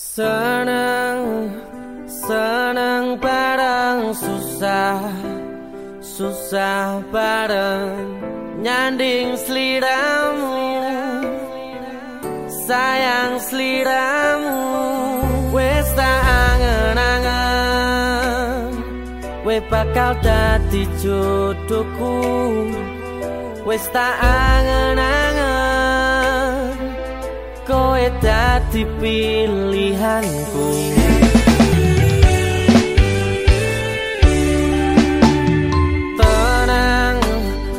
Senang, senang bareng susah Susah bareng. Nyanding seliramu Sayang seliramu. Wes tak angen-angen We bakal dadi jodohku. Wes tak angen-angen Kowe dadi pilihanku. Tenang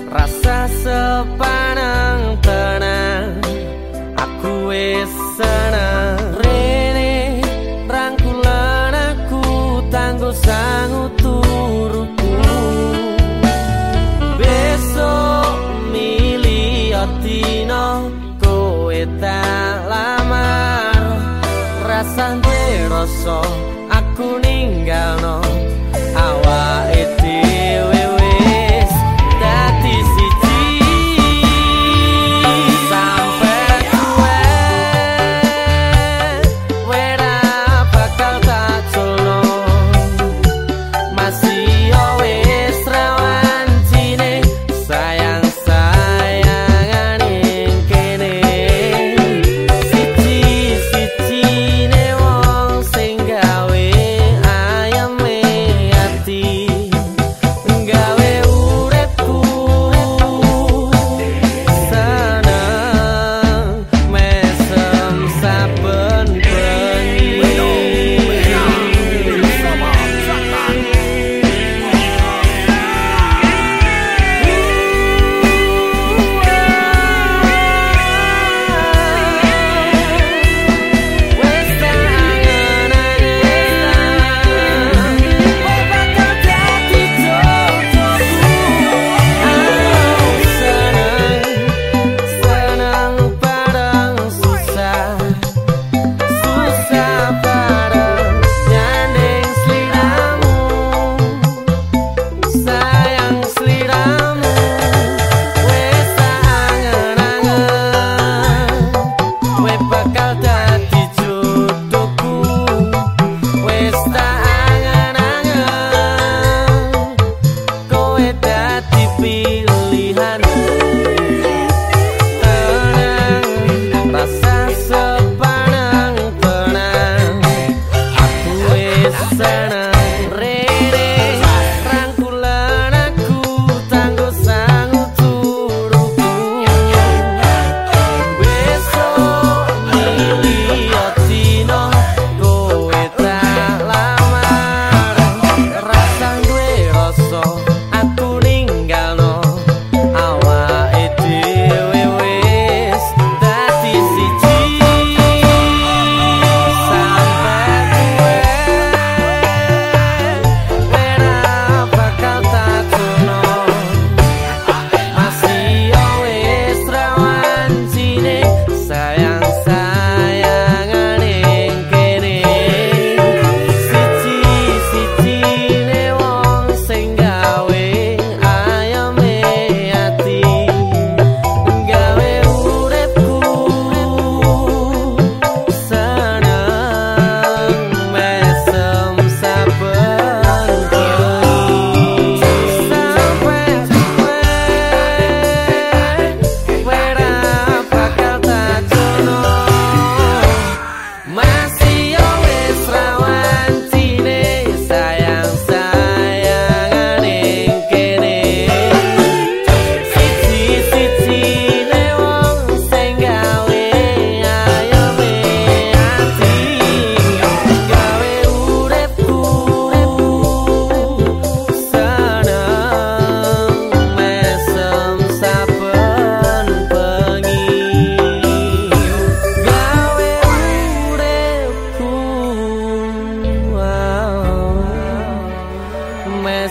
rasa sepanang tenang Aku wis seneng. Rene rangkulan aku tangguh tak lamar rasane rasa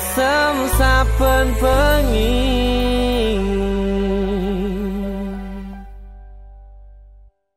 Kayak semsapan pengin